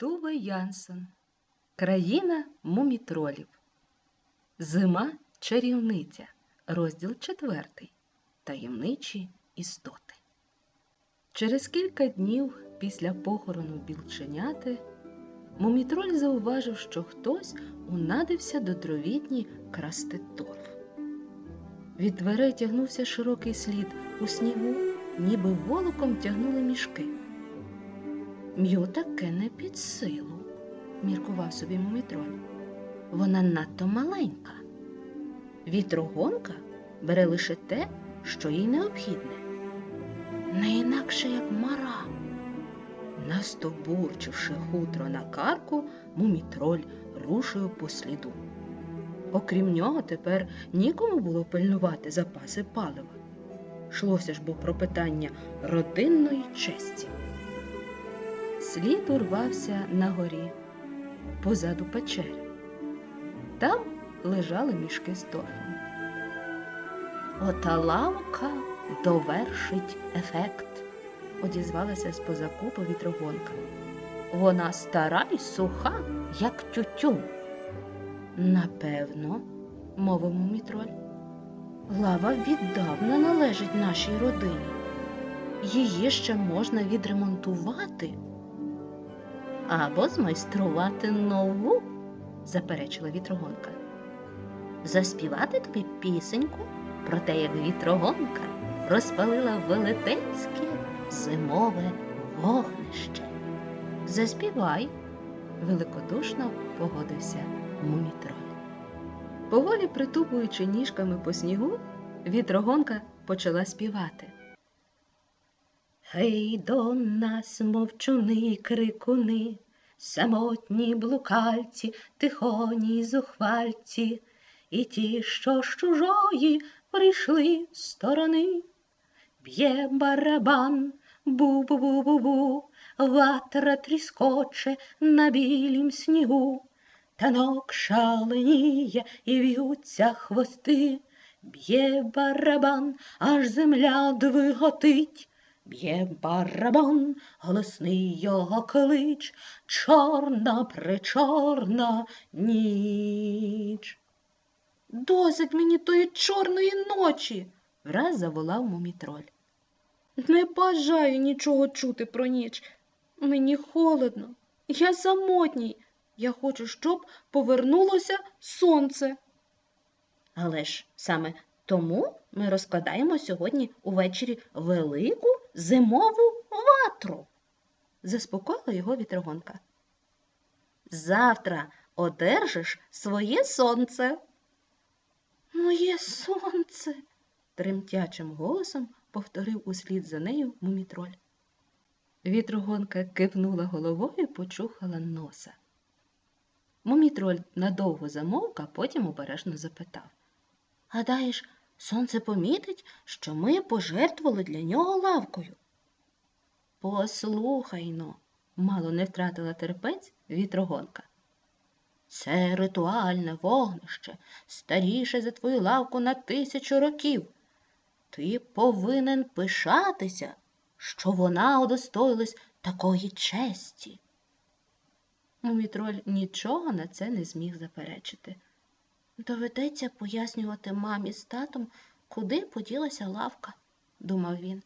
Туве Янсен. Країна мумітролів. Зима чарівниця. Розділ четвертий. Таємничі істоти. Через кілька днів після похорону білченяти мумітроль зауважив, що хтось унадився до дровітні красти торф. Від дверей тягнувся широкий слід у снігу, ніби волоком тягнули мішки. М'ю таке не під силу, міркував собі мумітроль. Вона надто маленька. Вітрогонка бере лише те, що їй необхідне, не інакше як мара. Настобурчивши хутро на карку, мумітроль рушив по сліду. Окрім нього, тепер нікому було пильнувати запаси палива. Шлося ж бо про питання родинної честі. Слід урвався на горі, позаду печери. Там лежали мішки з торфом. Ота лавка довершить ефект, одізвалася з поза купу вітрогонка. Вона стара й суха, як тютюн. Напевно, мовив мумітроль. Лава віддавна належить нашій родині. Її ще можна відремонтувати або змайструвати нову, заперечила вітрогонка. Заспівати тобі пісеньку про те, як вітрогонка розпалила велетенське зимове вогнище. Заспівай, великодушно погодився мумітроль. Поволі притупуючи ніжками по снігу, вітрогонка почала співати. Гей до нас, мовчуни, крикуни, самотні блукальці, тихоні зухвальці, і ті, що з чужої прийшли сторони. Б'є барабан, бу-бу-бу-бу-бу, ватра тріскоче на білім снігу, танок шаленіє і в'ються хвости, б'є барабан, аж земля двиготить. Б'є барабан, голосний його клич, чорна причорна ніч. Досить мені тої чорної ночі, враз заволав мумітроль. Не бажаю нічого чути про ніч. Мені холодно, я самотній. Я хочу, щоб повернулося сонце. Але ж саме тому ми розкладаємо сьогодні увечері велику зимову ватру, заспокоїла його вітрогонка. Завтра одержиш своє сонце. Моє сонце, тремтячим голосом повторив услід за нею мумітроль. Вітрогонка кивнула головою почухала носа. Мумітроль надовго замовк, а потім обережно запитав Гадаєш, сонце помітить, що ми пожертвували для нього лавкою? Послухай но, мало не втратила терпець вітрогонка. Це ритуальне вогнище, старіше за твою лавку на тисячу років. Ти повинен пишатися, що вона удостоїлась такої честі. Мумітроль нічого на це не зміг заперечити. Доведеться пояснювати мамі з татом, куди поділася лавка, думав він.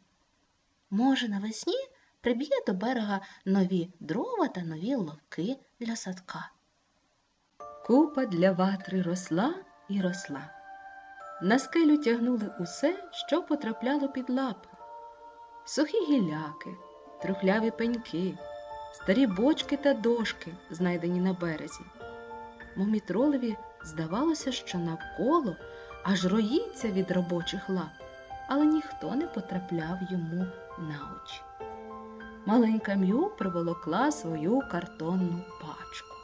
Може, навесні приб'є до берега нові дрова та нові ловки для садка. Купа для ватри росла і росла. На скелю тягнули усе, що потрапляло під лапи. Сухі гіляки, трухляві пеньки, старі бочки та дошки, знайдені на березі. Мумітролеві здавалося, що навколо аж роїться від робочих лап, але ніхто не потрапляв йому на очі. Маленька М'ю приволокла свою картонну пачку.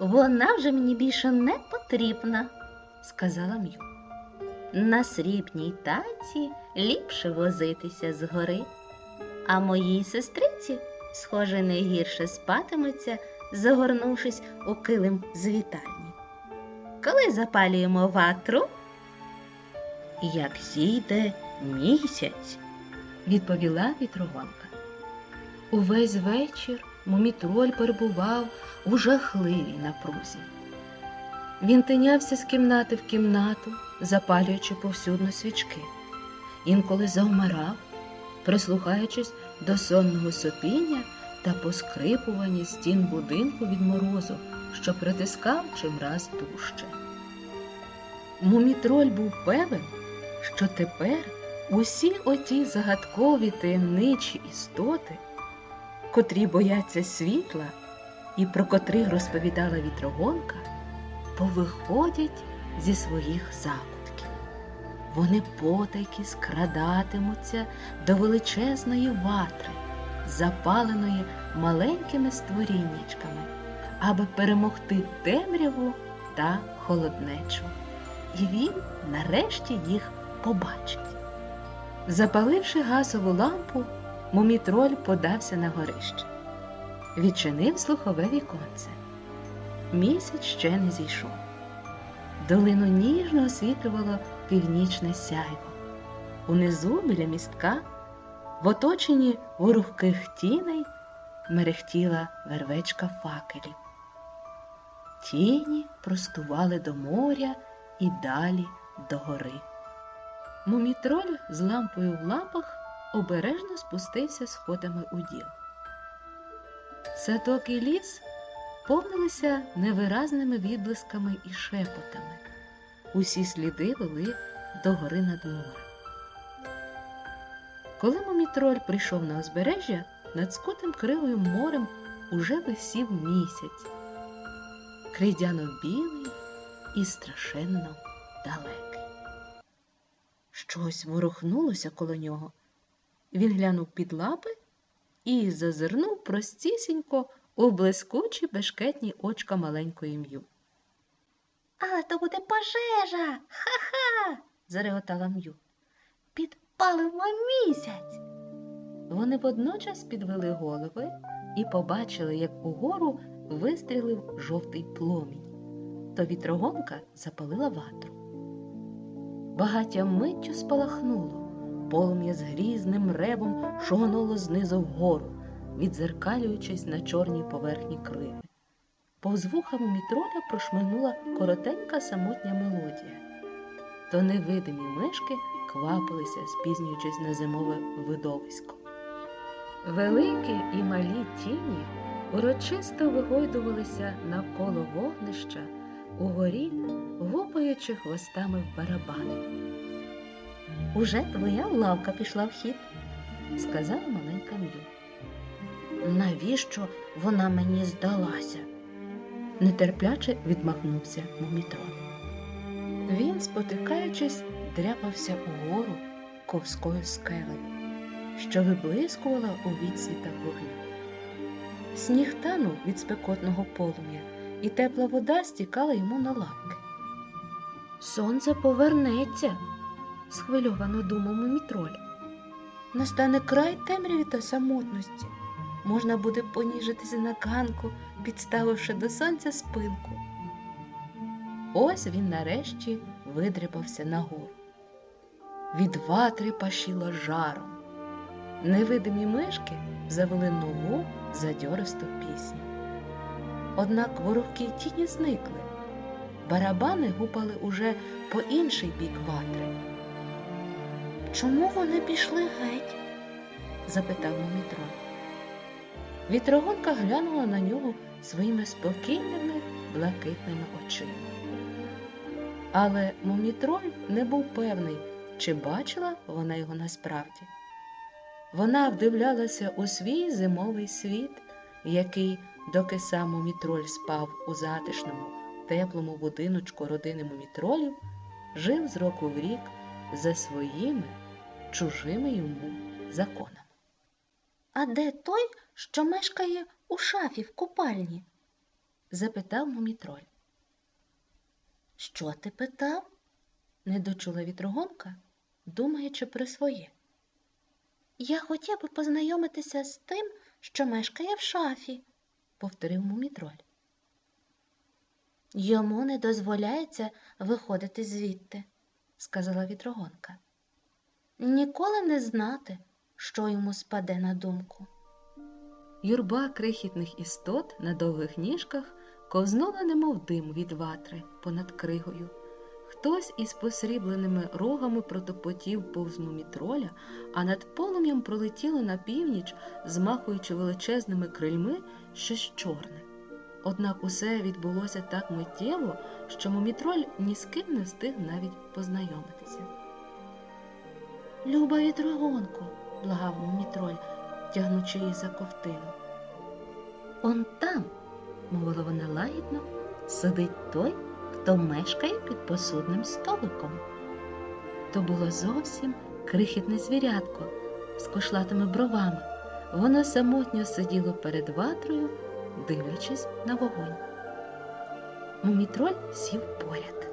Вона вже мені більше не потрібна, сказала М'ю. На срібній таці ліпше возитися з гори, а моїй сестриці, схоже, не гірше спатиметься, загорнувшись у килим з вітальні. Коли запалюємо ватру? Як зійде місяць, відповіла вітрогонка. Увесь вечір Мумітроль перебував у жахливій напрузі. Він тинявся з кімнати в кімнату, запалюючи повсюдно свічки. Інколи завмирав, прислухаючись до сонного сопіння та поскрипування стін будинку від морозу, що притискав чимраз дужче. Мумітроль був певен, що тепер усі оті загадкові таємничі істоти, котрі бояться світла і про котрих розповідала вітрогонка, повиходять зі своїх закутків. Вони потайки скрадатимуться до величезної ватри, запаленої маленькими створіннячками, аби перемогти темряву та холоднечу. І він нарешті їх побачить. Запаливши газову лампу, мумітроль подався на горище. Відчинив слухове віконце. Місяць ще не зійшов. Долину ніжно освітлювало північне сяйво. Унизу біля містка, в оточенні ворухких тіней, мерехтіла вервечка факелів. Тіні простували до моря і далі до гори. Мумітроль з лампою в лапах обережно спустився сходами у діл. Садок і ліс повнилися невиразними відблисками і шепотами. Усі сліди вели до гори над морем. Коли мумітроль прийшов на узбережжя, над скутим кривою морем уже висів місяць, крейдяно білий і страшенно далекий. Щось ворухнулося коло нього. Він глянув під лапи і зазирнув простісінько у блискучі бешкетні очка маленької м'ю. Але то буде пожежа. Ха-ха. зареготала м'ю. Підпалимо місяць. Вони водночас підвели голови і побачили, як угору вистрілив жовтий пломінь. То вітрогонка запалила ватру. Багаття миттю спалахнуло, полум'я з грізним ревом шогонуло знизу вгору, відзеркалюючись на чорній поверхні криви. Повз вуха мумітроля прошмигнула коротенька самотня мелодія. То невидимі мишки квапилися, спізнюючись на зимове видовисько. Великі і малі тіні урочисто вигойдувалися навколо вогнища угорі, гупаючи хвостами в барабани. Уже твоя лавка пішла в хід, сказала маленька М'ю. Навіщо вона мені здалася? нетерпляче відмахнувся Мумітрон. Він, спотикаючись, дряпався угору ковською скелею, що виблискувала у відсвітах вогню. Сніг танув від спекотного полум'я, і тепла вода стікала йому на лапки. Сонце повернеться, схвильовано думав мумітроль. Настане край темряві та самотності. Можна буде поніжитися на ганку, підставивши до сонця спинку. Ось він нарешті видряпався нагору. Від ватри пашіло жаром. Невидимі мишки завели нову задьористу пісню. Однак ворогкі тіні зникли. Барабани гупали уже по інший бік ватри. Чому вони пішли геть? запитав Мумітрон. Вітрогонка глянула на нього своїми спокійними блакитними очима. Але Мумітроль не був певний, чи бачила вона його насправді. Вона вдивлялася у свій зимовий світ, який, доки сам Мумітроль спав у затишному, теплому будиночку родини Мумітролів, жив з року в рік за своїми чужими йому законами. А де той, що мешкає у шафі в купальні? запитав Мумітроль. Що ти питав? Не дочула вітрогонка, думаючи про своє. Я хотів би познайомитися з тим, що мешкає в шафі, повторив Мумітроль. Йому не дозволяється виходити звідти, сказала вітрогонка. Ніколи не знати, що йому спаде на думку. Юрба крихітних істот на довгих ніжках ковзнула, немов дим від ватри понад кригою. Хтось із посрібленими рогами протопотів повз мумітроля, а над полум'ям пролетіло на північ, змахуючи величезними крильми щось чорне. Однак усе відбулося так миттєво, що мумітроль ні з ким не встиг навіть познайомитися. Люба вітрогонко, благав мумітроль, тягнучи її за ковтину. Он там, мовила вона лагідно, сидить той, хто мешкає під посудним столиком. То було зовсім крихітне звірятко з кошлатими бровами. Воно самотньо сиділо перед ватрою, дивлячись на вогонь. Мумітроль сів поряд.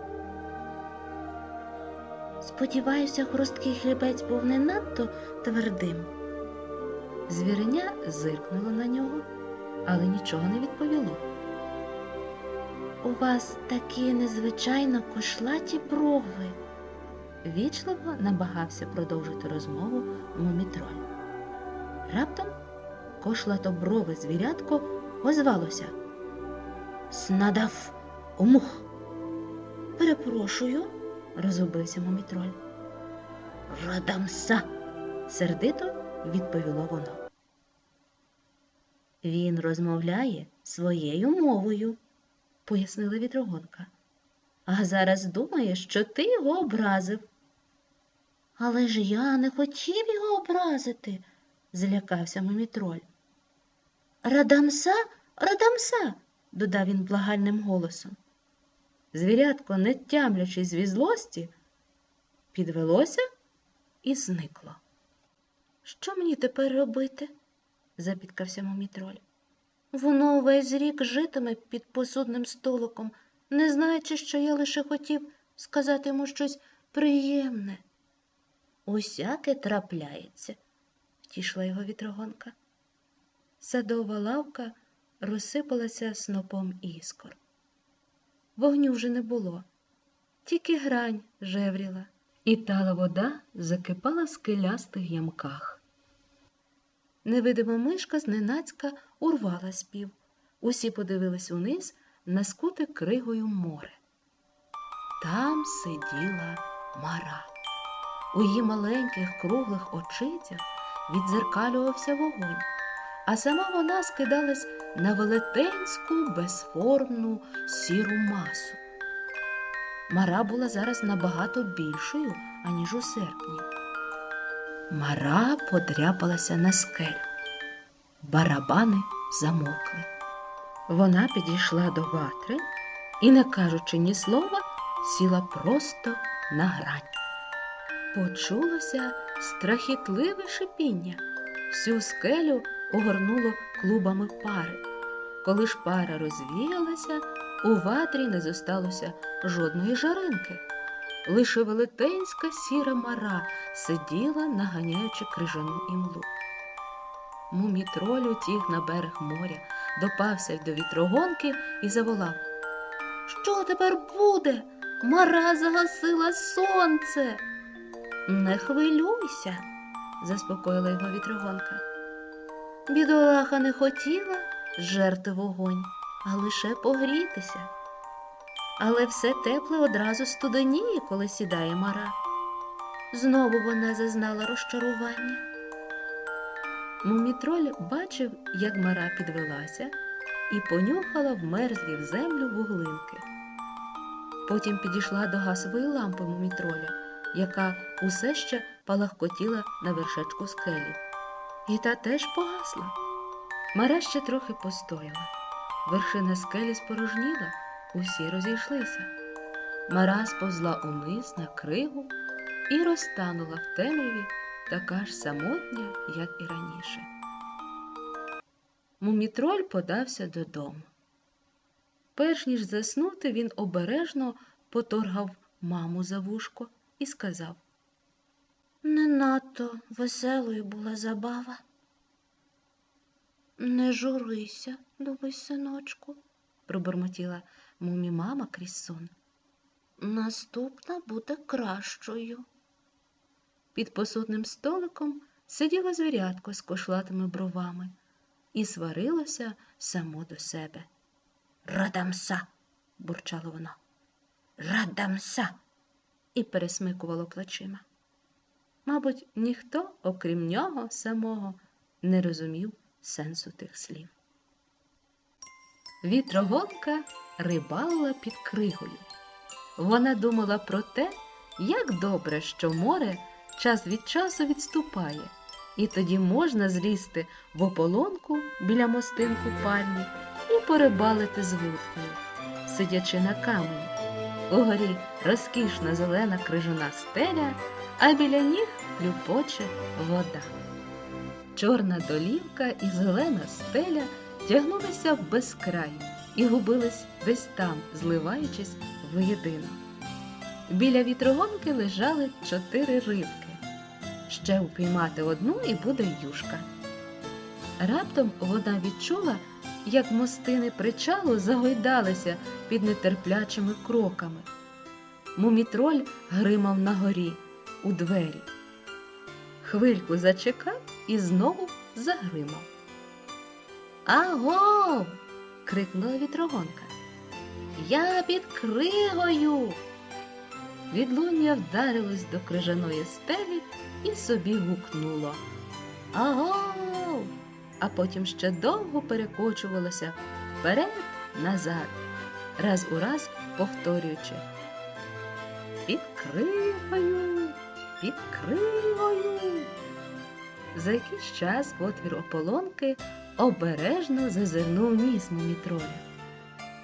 Сподіваюся, хрусткий хлібець був не надто твердим. Звіреня зиркнуло на нього, але нічого не відповіло. У вас такі незвичайно кошлаті брови. Вічливо намагався продовжити розмову мумітроль. Раптом кошлатоброве звірятко озвалося. Снадав умух. Перепрошую, розгубився мумітроль. Радамса, сердито відповіло воно. Він розмовляє своєю мовою, пояснила вітрогонка. А зараз думає, що ти його образив. Але ж я не хотів його образити, злякався мумітроль. Радамса, радамса, додав він благальним голосом. Звірятко, не тямлячись від злості, підвелося і зникло. Що мені тепер робити? запіткався мумітроль. Воно увесь рік житиме під посудним столиком, не знаючи, що я лише хотів сказати йому щось приємне. Усяке трапляється, втішила його вітрогонка. Садова лавка розсипалася снопом іскор. Вогню вже не було, тільки грань жевріла, і тала вода закипала в скелястих ямках. Невидима мишка зненацька урвала спів. Усі подивились униз на скуте кригою море. Там сиділа мара. У її маленьких круглих очицях відзеркалювався вогонь, а сама вона скидалась на велетенську безформну сіру масу. Мара була зараз набагато більшою, аніж у серпні. Мара подряпалася на скелю. Барабани замовкли. Вона підійшла до ватри і, не кажучи ні слова, сіла просто на грань. Почулося страхітливе шипіння. Всю скелю огорнуло клубами пари. Коли ж пара розвіялася, у ватрі не зосталося жодної жаринки. Лише велетенська сіра мара сиділа, наганяючи крижану імлу. Мумітроль утіг на берег моря, допався до вітрогонки і заволав. Що тепер буде? Мара загасила сонце. Не хвилюйся, заспокоїла його вітрогонка. Бідолаха не хотіла жерти вогонь, а лише погрітися. Але все тепле одразу студеніє, коли сідає мара. Знову вона зазнала розчарування. Мумітроль бачив, як мара підвелася і понюхала вмерзлі в землю вуглинки. Потім підійшла до газової лампи мумітроля, яка усе ще палахкотіла на вершечку скелі. І та теж погасла. Мара ще трохи постояла. Вершина скелі спорожніла, усі розійшлися. Мара сповзла униз на кригу і розтанула в темряві така ж самотня, як і раніше. Мумітроль подався додому. Перш ніж заснути, він обережно поторгав маму за вушко і сказав Не надто веселою була забава. Не журися, любий синочку, пробормотіла мумі мама крізь сон. Наступна буде кращою. Під посудним столиком сиділо звірятко з кошлатими бровами. і сварилося само до себе. Радамса, бурчало воно. Радамса. І пересмикувало плечима. Мабуть, ніхто, окрім нього самого, не розумів сенсу тих слів. Вітрогонка рибалила під кригою. Вона думала про те, як добре, що море час від часу відступає, і тоді можна злізти в ополонку біля мостин купальні і порибалити з вудкою, сидячи на камені. Угорі розкішна зелена крижана стеля, а біля ніг хлюпоче вода. Чорна долівка і зелена стеля тягнулися в безкрай і губились десь там, зливаючись воєдино. Біля вітрогонки лежали чотири рибки. Ще упіймати одну і буде юшка. Раптом вона відчула, як мостини причалу загойдалися під нетерплячими кроками. Мумітроль гримав на горі у двері. Хвильку зачекав і знову загримав. Аго! крикнула вітрогонка. Я під кригою. Відлуння вдарилось до крижаної стелі і собі гукнуло. Аго! А потім ще довго перекочувалося вперед, назад, раз у раз повторюючи. Під кригою, під кригою. За якийсь час отвір ополонки обережно зазирнув ніс мумітроля.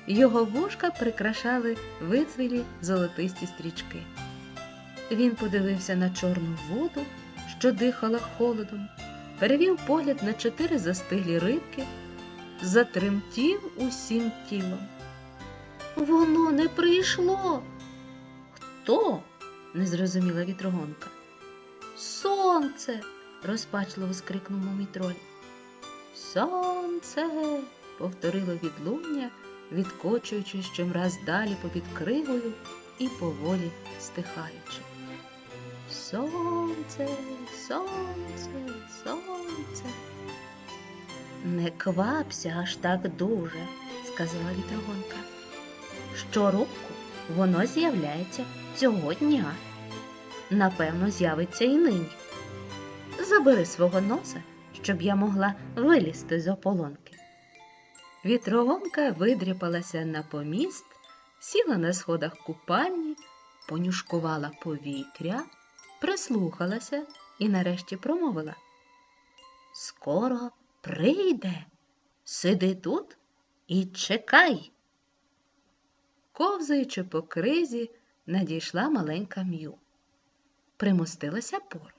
Його вушка прикрашали вицвілі золотисті стрічки. Він подивився на чорну воду, що дихала холодом, перевів погляд на чотири застиглі рибки, затремтів усім тілом. Воно не прийшло. Хто? не зрозуміла вітрогонка. Сонце. розпачливо скрикнув мумітроль. Сонце. повторило відлуння, відкочуючи щомраз далі попід кригою і поволі стихаючи. Сонце, сонце, сонце. Не квапся аж так дуже, сказала вітрогонка. Щороку воно з'являється цього дня. Напевно, з'явиться і нині. Забери свого носа, щоб я могла вилізти з ополонки. Вітрогонка видріпалася на поміст, сіла на сходах купальні, понюшкувала повітря, прислухалася і нарешті промовила. Скоро прийде, сиди тут і чекай. Ковзаючи по кризі, надійшла маленька м'ю. Примостилася поруч.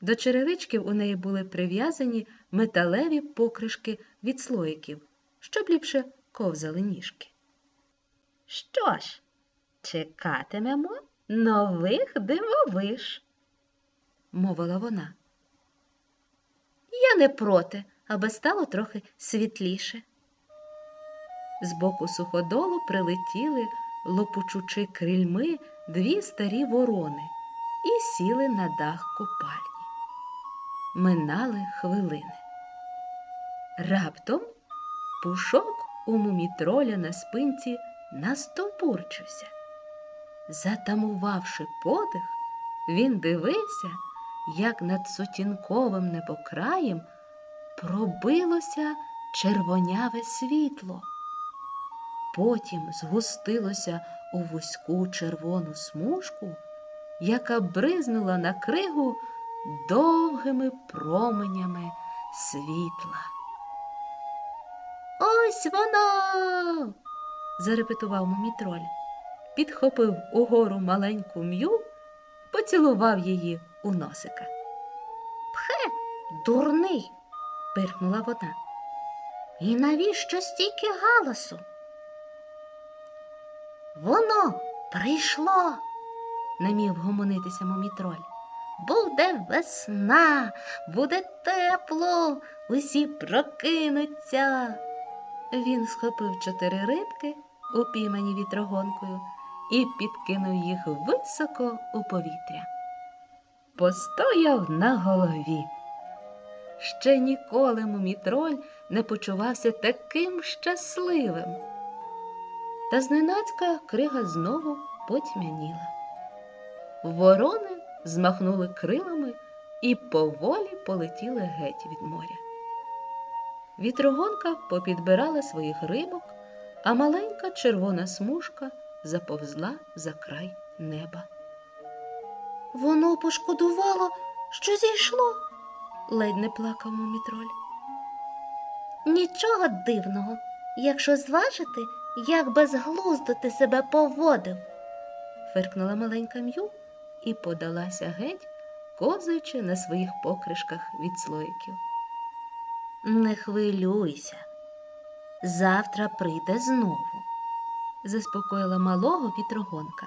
До черевичків у неї були прив'язані металеві покришки від слоїків, щоб ліпше ковзали ніжки. Що ж, чекатимемо нових дивовиж, мовила вона. Я не проти, аби стало трохи світліше. З боку суходолу прилетіли, лопучучи крильми, дві старі ворони і сіли на дах купальні. Минали хвилини. Раптом пушок у мумітроля на спинці настовбурчився. Затамувавши подих, він дивився, як над сутінковим небокраєм пробилося червоняве світло. Потім згустилося у вузьку червону смужку, яка бризнула на кригу довгими променями світла. Ось воно. зарепетував мумітроль, підхопив угору маленьку м'ю, поцілував її у носика. Пхе, дурний, пирхнула вона. І навіщо стільки галасу? Воно прийшло, не міг гомонитися мумітроль. Буде весна, буде тепло, усі прокинуться. Він схопив чотири рибки, упіймані вітрогонкою, і підкинув їх високо у повітря. Постояв на голові. Ще ніколи мумітроль не почувався таким щасливим. Та зненацька крига знову потьмяніла. Ворони змахнули крилами і поволі полетіли геть від моря. Вітрогонка попідбирала своїх рибок, а маленька червона смужка заповзла за край неба. Воно пошкодувало, що зійшло. Ледь не плакав мумітроль. Нічого дивного, якщо зважити, як безглуздо ти себе поводив. фиркнула маленька м'ю і подалася геть, ковзаючи на своїх покришках від слоїків. Не хвилюйся. Завтра прийде знову. Заспокоїла малого вітрогонка.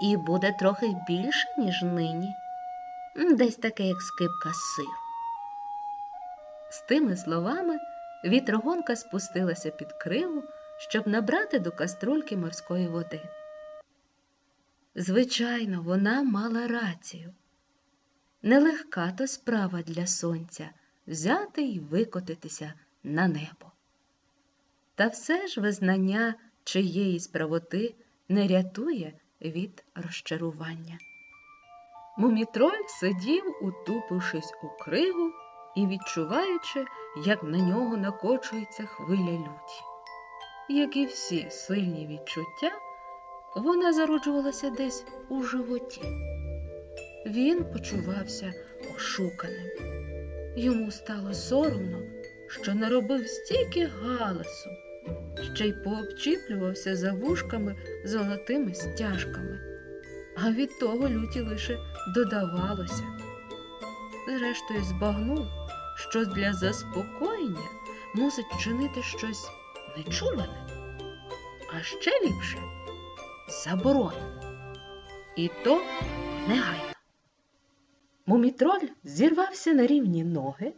І буде трохи більше, ніж нині. Десь таке, як скипка сиру. З тими словами вітрогонка спустилася під криву, щоб набрати до каструльки морської води. Звичайно, вона мала рацію. Нелегка то справа для сонця взяти й викотитися на небо. Та все ж визнання чиєїсь правоти не рятує від розчарування. Мумітроль сидів, утупившись у кригу і відчуваючи, як на нього накочується хвиля люті. Як і всі сильні відчуття, вона зароджувалася десь у животі. Він почувався ошуканим. Йому стало соромно, що наробив стільки галасу, ще й пообчіплювався за вушками золотими стяжками, а від того люті лише додавалося. Зрештою, збагнув, що для заспокоєння мусить вчинити щось нечуване, а ще ліпше заборонене. І то негайно. Мумітроль зірвався на рівні ноги,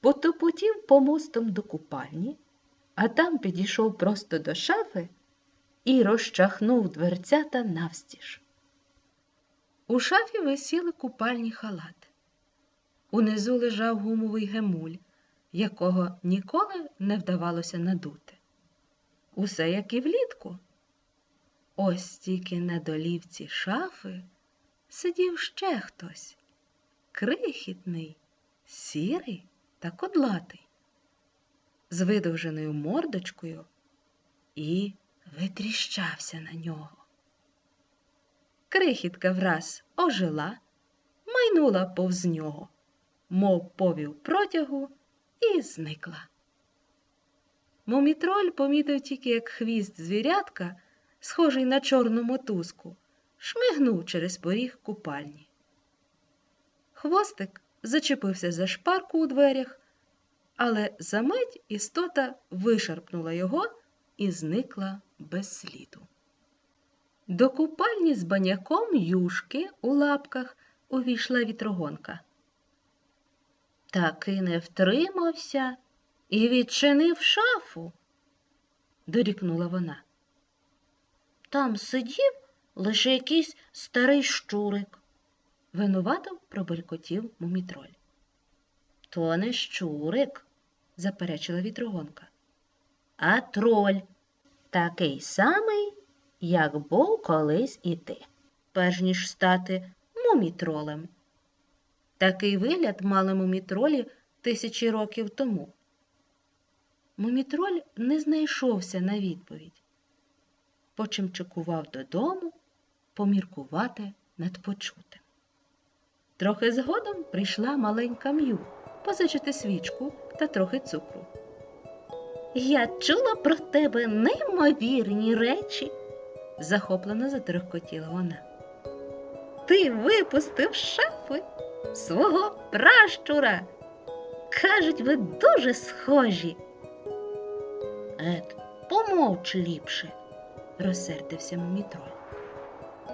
потопотів помостом до купальні, а там підійшов просто до шафи і розчахнув дверцята навстіж. У шафі висіли купальні халати. Унизу лежав гумовий гемуль, якого ніколи не вдавалося надути. Усе як і влітку. Ось тільки на долівці шафи сидів ще хтось крихітний, сірий та кодлатий, з видовженою мордочкою і витріщався на нього. Крихітка враз ожила, майнула повз нього, мов повів протягу, і зникла. Мумітроль помітив тільки, як хвіст звірятка, схожий на чорну мотузку, шмигнув через поріг купальні. Хвостик зачепився за шпарку у дверях, але за мить істота вишарпнула його і зникла без сліду. До купальні з баняком юшки у лапках увійшла вітрогонка. Таки не втримався і відчинив шафу, дорікнула вона. Там сидів лише якийсь старий щурик. Винувато пробелькотів мумітроль. То не щурик, заперечила вітрогонка, а троль, такий самий, як був колись і ти, перш ніж стати мумітролем. Такий вигляд мали мумітролі тисячі років тому. Мумітроль не знайшовся на відповідь, почимчикував додому поміркувати над почутим. Трохи згодом прийшла маленька м'ю позичити свічку та трохи цукру. Я чула про тебе неймовірні речі. Захоплено затрохкотіла вона. Ти випустив з шафи свого пращура. Кажуть, ви дуже схожі. Ет, помовч ліпше, розсердився мумітроль.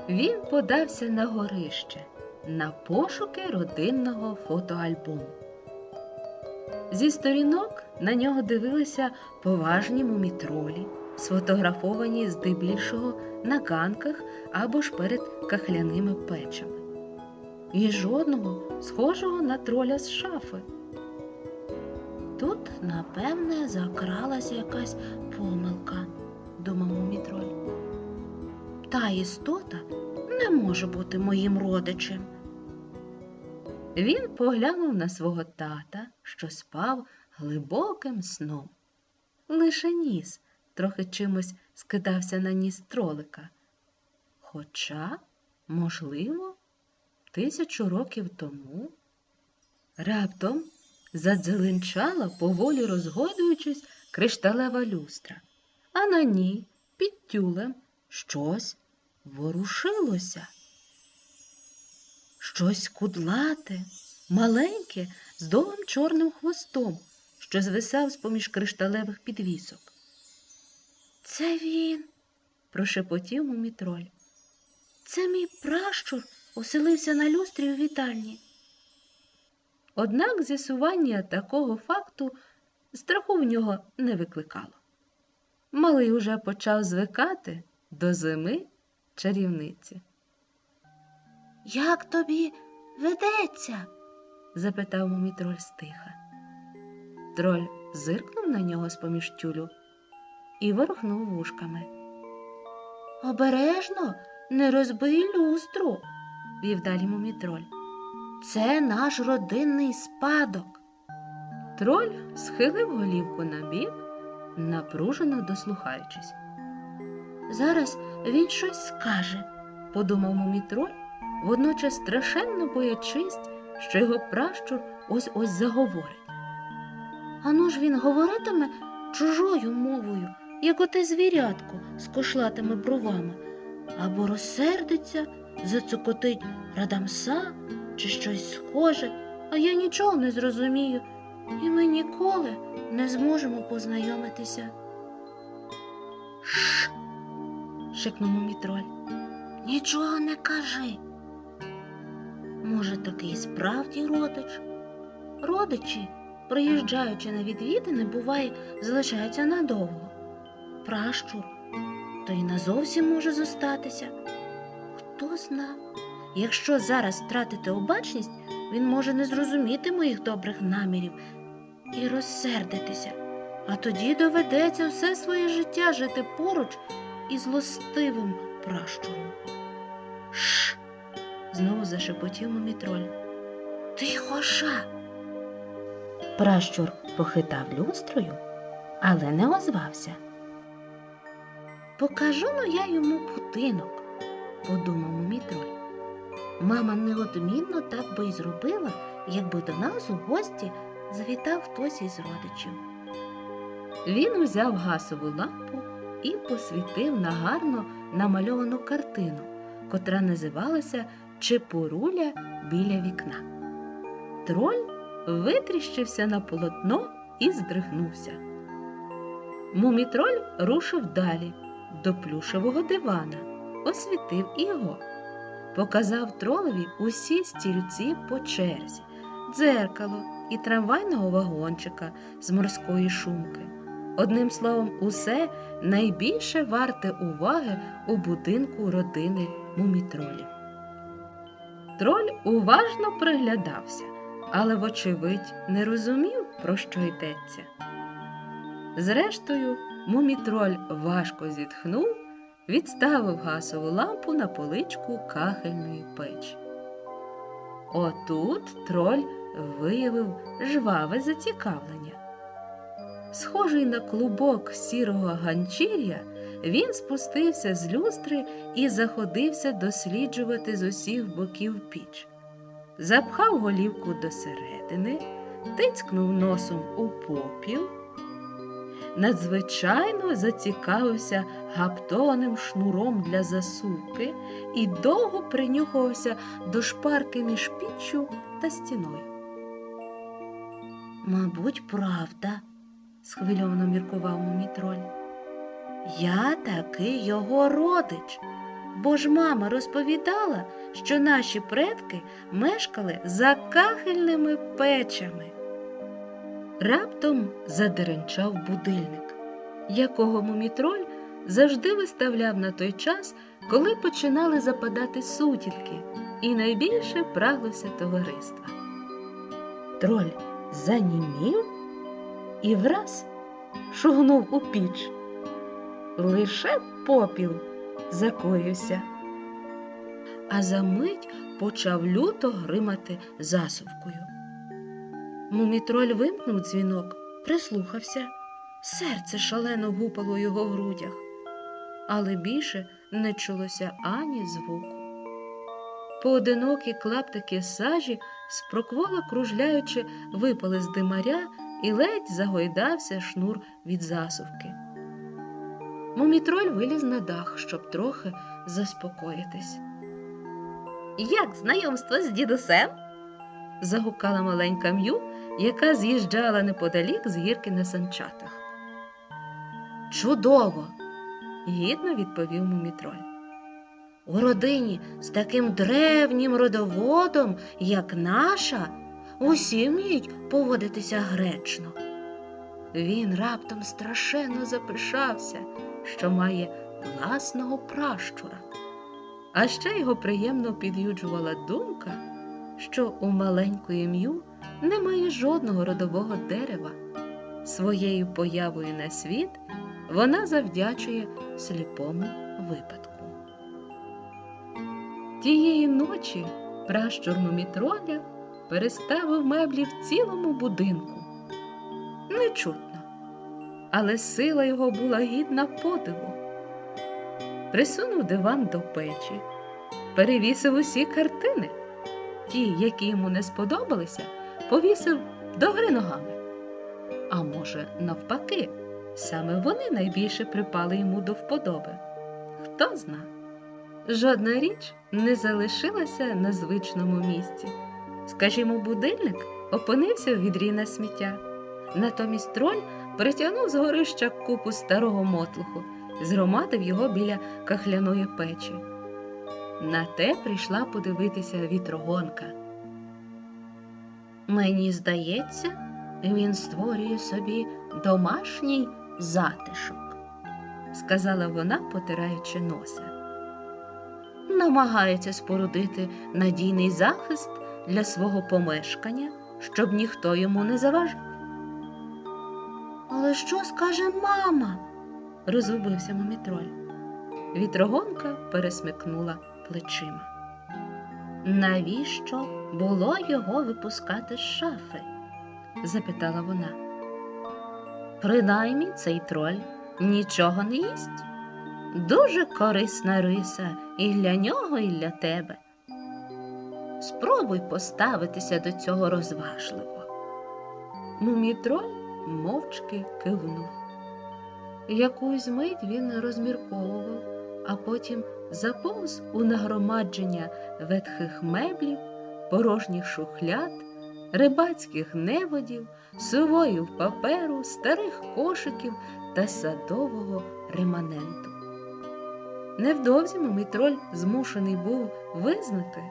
Він подався на горище на пошуки родинного фотоальбому. Зі сторінок на нього дивилися поважні мумітролі, сфотографовані здебільшого на ганках або ж перед кахляними печами. І жодного схожого на троля з шафи, Тут, напевне, закралася якась помилка. Та істота не може бути моїм родичем. Він поглянув на свого тата, що спав глибоким сном. Лише ніс трохи чимось скидався на ніс тролика. Хоча, можливо, тисячу років тому раптом задзеленчала, поволі розгойдуючись, кришталева люстра, а на ній під тюлем щось ворушилося. Щось кудлате, маленьке, з довгим чорним хвостом, що звисав з-поміж кришталевих підвісок. Це він, Прошепотів мумітроль. це мій пращур оселився на люстрі у вітальні. Однак з'ясування такого факту страху в нього не викликало. Малий уже почав звикати до зими чарівниці. Як тобі ведеться? запитав мумітроль стиха. Троль зиркнув на нього з-поміж тюлю і ворухнув вушками. Обережно, не розбий люстру, Вів далі мумітроль. це наш родинний спадок. Троль схилив голівку на бік, напружено дослухаючись. Зараз він щось скаже. Подумав мумітроль, водночас страшенно боячись, що його пращур ось-ось заговорить. Ану ж він говоритиме чужою мовою, як оте звірятко з кошлатими бровами, або розсердиться, зацокотить радамса чи щось схоже, а я нічого не зрозумію, і ми ніколи не зможемо познайомитися. Шш, шикнув мумітроль. нічого не кажи. Може, такий справді родич? Родичі, приїжджаючи на відвідини, буває, залишаються надовго. Пращур, то й назовсім може зостатися. Хто зна, якщо зараз втратити обачність, він може не зрозуміти моїх добрих намірів і розсердитися, а тоді доведеться все своє життя жити поруч із злостивим пращуром. Шш, Знову зашепотів мумітроль. тихо ша. Пращур похитав люстрою, але не озвався. Покажу ну я йому будинок, подумав мумітроль. Мама неодмінно так би й зробила, якби до нас у гості завітав хтось із родичів. Він узяв гасову лампу і посвітив на гарно намальовану картину, котра називалася Чепуруля біля вікна. Троль витріщився на полотно і здригнувся. Мумітроль рушив далі до плюшевого дивана, освітив і його. Показав тролеві усі стільці по черзі, дзеркало і трамвайного вагончика з морської шумки. Одним словом, усе найбільше варте уваги у будинку родини мумітролів. Троль уважно приглядався, але, вочевидь, не розумів, про що йдеться. Зрештою, мумітроль важко зітхнув, відставив гасову лампу на поличку кахельної печі. Отут троль виявив жваве зацікавлення. Схожий на клубок сірого ганчір'я, він спустився з люстри і заходився досліджувати з усіх боків піч. Запхав голівку до середини, тицькнув носом у попіл. Надзвичайно зацікавився гаптованим шнуром для засувки і довго принюхувався до шпарки між піччю та стіною. Мабуть, правда, схвильовано міркував мумітроль. Я таки його родич, бо ж мама розповідала, що наші предки мешкали за кахельними печами. Раптом задеренчав будильник, якого мумітроль завжди виставляв на той час, коли починали западати сутінки, і найбільше праглося товариства. Троль занімів і враз шугнув у піч. Лише попіл закоївся, а за мить почав люто гримати засувкою. Мумітроль вимкнув дзвінок, прислухався. Серце шалено гупало в його грудях, але більше не чулося ані звуку. Поодинокі клаптики сажі, спроквола кружляючи, випали з димаря і ледь загойдався шнур від засувки. Мумітроль виліз на дах, щоб трохи заспокоїтись. Як знайомство з дідусем? загукала маленька м'ю, яка з'їжджала неподалік з гірки на санчатах. Чудово! гідно відповів мумітроль. У родині з таким древнім родоводом, як наша, усі вміють поводитися гречно. Він раптом страшенно запишався, що має власного пращура. А ще його приємно під'юджувала думка, що у маленької м'ю немає жодного родового дерева. Своєю появою на світ вона завдячує сліпому випадку. Тієї ночі пращур Мумітроля переставив меблі в цілому будинку. Нечутно, але сила його була гідна подиву. Присунув диван до печі, перевісив усі картини. Ті, які йому не сподобалися, повісив догори ногами. А може, навпаки, саме вони найбільше припали йому до вподоби. Хто зна? Жодна річ не залишилася на звичному місці. Скажімо, будильник опинився в відрі на сміття. Натомість троль притягнув з горища купу старого мотлуху, згромадив його біля кахляної печі. На те прийшла подивитися вітрогонка. Мені здається, він створює собі домашній затишок, сказала вона, потираючи носа. Намагається спорудити надійний захист для свого помешкання, щоб ніхто йому не заважав. Але що скаже мама? розгубився мумітроль. Вітрогонка пересмикнула плечима. Навіщо було його випускати з шафи? запитала вона. Принаймні цей троль нічого не їсть. Дуже корисна риса і для нього, і для тебе. Спробуй поставитися до цього розважливо. Мумітроль мовчки кивнув. Якусь мить він розмірковував, а потім заповз у нагромадження ветхих меблів, порожніх шухляд, рибацьких неводів, сувоїв паперу, старих кошиків та садового реманенту. Невдовзі мумітроль змушений був визнати,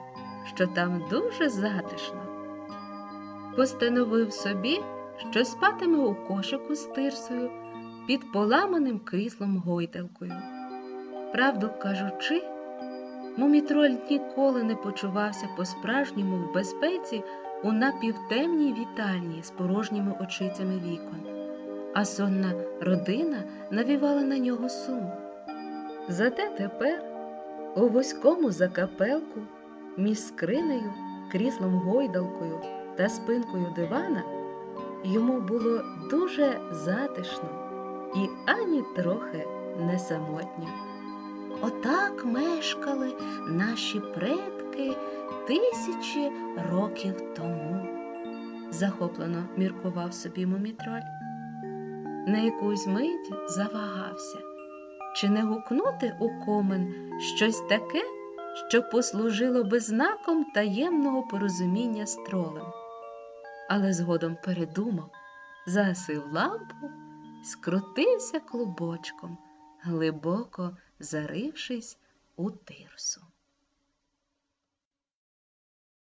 що там дуже затишно. Постановив собі, що спатиме у кошику з тирсою під поламаним кріслом гойдалкою. Правду кажучи, мумітроль ніколи не почувався по-справжньому в безпеці у напівтемній вітальні з порожніми очицями вікон, а сонна родина навівала на нього сум. Зате тепер у вузькому закапелку між скринею, кріслом гойдалкою та спинкою дивана йому було дуже затишно і ані трохи не самотньо. Отак мешкали наші предки тисячі років тому, захоплено міркував собі мумітроль. На якусь мить завагався, чи не гукнути у комен щось таке, що послужило би знаком таємного порозуміння з тролем. Але згодом передумав, загасив лампу, скрутився клубочком, глибоко зарившись у тирсу.